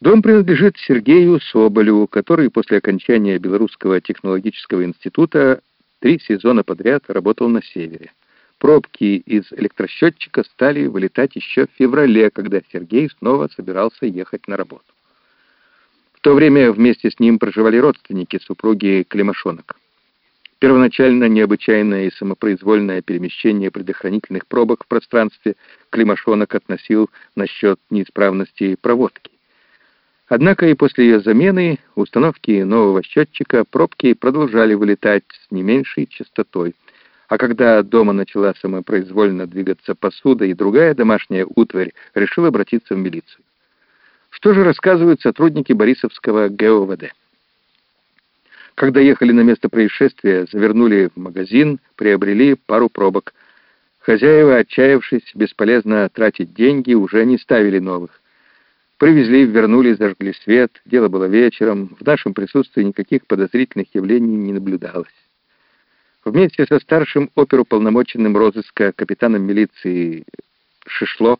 Дом принадлежит Сергею Соболеву, который после окончания Белорусского технологического института три сезона подряд работал на севере. Пробки из электросчетчика стали вылетать еще в феврале, когда Сергей снова собирался ехать на работу. В то время вместе с ним проживали родственники супруги Климашонок. Первоначально необычайное и самопроизвольное перемещение предохранительных пробок в пространстве Климашонок относил насчет неисправности проводки. Однако и после ее замены, установки нового счетчика, пробки продолжали вылетать с не меньшей частотой. А когда дома начала самопроизвольно двигаться посуда и другая домашняя утварь, решил обратиться в милицию. Что же рассказывают сотрудники Борисовского ГОВД? Когда ехали на место происшествия, завернули в магазин, приобрели пару пробок. Хозяева, отчаявшись бесполезно тратить деньги, уже не ставили новых. Привезли, вернули, зажгли свет. Дело было вечером. В нашем присутствии никаких подозрительных явлений не наблюдалось. Вместе со старшим оперуполномоченным розыска капитаном милиции Шишло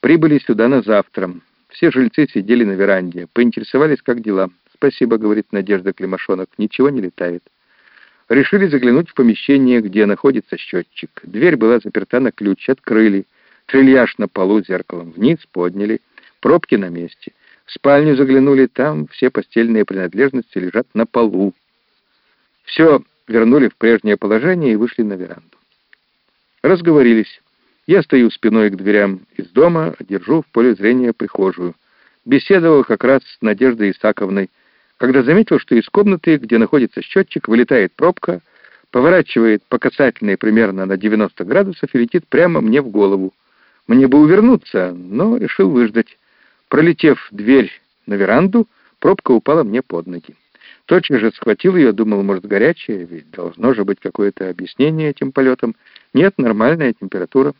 прибыли сюда на завтра. Все жильцы сидели на веранде, поинтересовались, как дела. «Спасибо», — говорит Надежда Климашонок, — «ничего не летает». Решили заглянуть в помещение, где находится счетчик. Дверь была заперта на ключ, открыли. Трильяж на полу зеркалом вниз подняли — Пробки на месте. В спальню заглянули, там все постельные принадлежности лежат на полу. Все вернули в прежнее положение и вышли на веранду. Разговорились. Я стою спиной к дверям из дома, держу в поле зрения прихожую. Беседовал как раз с Надеждой Исаковной, когда заметил, что из комнаты, где находится счетчик, вылетает пробка, поворачивает по касательной примерно на 90 градусов и летит прямо мне в голову. Мне бы увернуться, но решил выждать. Пролетев дверь на веранду, пробка упала мне под ноги. Тотчас же схватил ее, думал, может, горячая, ведь должно же быть какое-то объяснение этим полетам. Нет, нормальная температура.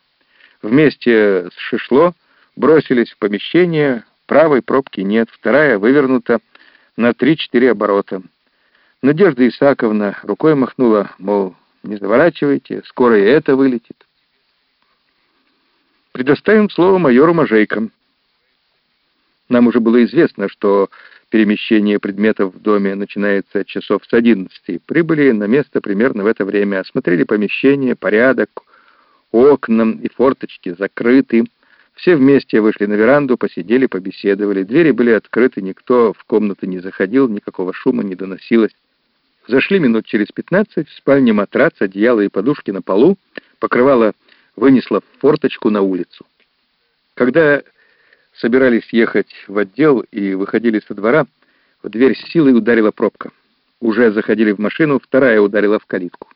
Вместе с шишло бросились в помещение, правой пробки нет, вторая вывернута на 3-4 оборота. Надежда Исаковна рукой махнула, мол, не заворачивайте, скоро и это вылетит. Предоставим слово майору Можейко. Нам уже было известно, что перемещение предметов в доме начинается часов с 11. Прибыли на место примерно в это время, осмотрели помещение, порядок, окна и форточки закрыты. Все вместе вышли на веранду, посидели, побеседовали. Двери были открыты, никто в комнату не заходил, никакого шума не доносилось. Зашли минут через пятнадцать, в спальне матрац, одеяло и подушки на полу, покрывало вынесло в форточку на улицу. Когда собирались ехать в отдел и выходили со двора, в дверь силой ударила пробка. Уже заходили в машину, вторая ударила в калитку.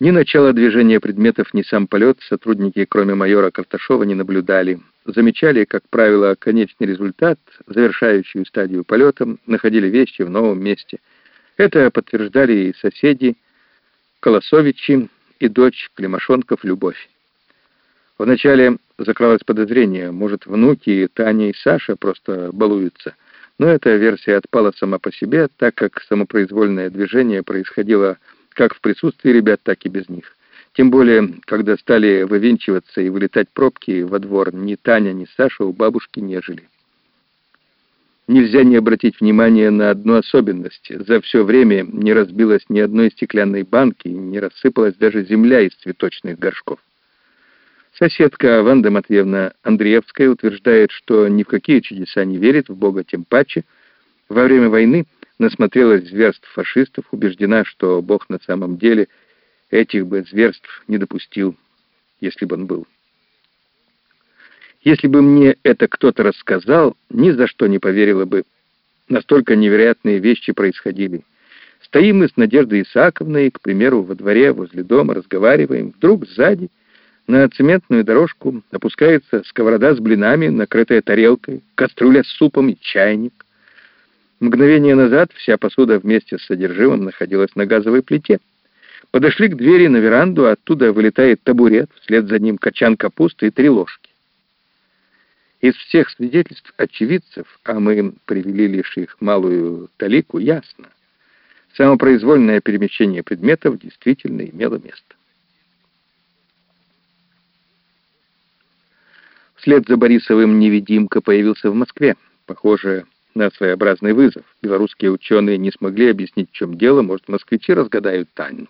Ни начала движения предметов, ни сам полет сотрудники, кроме майора Карташова, не наблюдали. Замечали, как правило, конечный результат, завершающую стадию полета, находили вещи в новом месте. Это подтверждали и соседи Колосовичи и дочь Климашонков Любовь. Вначале закралось подозрение, может, внуки Таня и Саша просто балуются. Но эта версия отпала сама по себе, так как самопроизвольное движение происходило как в присутствии ребят, так и без них. Тем более, когда стали вывинчиваться и вылетать пробки во двор, ни Таня, ни Саша у бабушки не жили. Нельзя не обратить внимание на одну особенность. За все время не разбилось ни одной стеклянной банки, не рассыпалась даже земля из цветочных горшков. Соседка Ванда Матвеевна Андреевская утверждает, что ни в какие чудеса не верит в Бога, тем паче. Во время войны насмотрелась зверств фашистов, убеждена, что Бог на самом деле этих бы зверств не допустил, если бы он был. Если бы мне это кто-то рассказал, ни за что не поверила бы. Настолько невероятные вещи происходили. Стоим мы с Надеждой Исааковной, к примеру, во дворе возле дома, разговариваем. Вдруг сзади на цементную дорожку опускается сковорода с блинами, накрытая тарелкой, кастрюля с супом и чайник. Мгновение назад вся посуда вместе с содержимым находилась на газовой плите. Подошли к двери на веранду, оттуда вылетает табурет, вслед за ним качан капусты и три ложки. Из всех свидетельств очевидцев, а мы привели лишь их малую талику, ясно. Самопроизвольное перемещение предметов действительно имело место. Вслед за Борисовым невидимка появился в Москве. Похоже на своеобразный вызов. Белорусские ученые не смогли объяснить, в чем дело, может, москвичи разгадают тайну.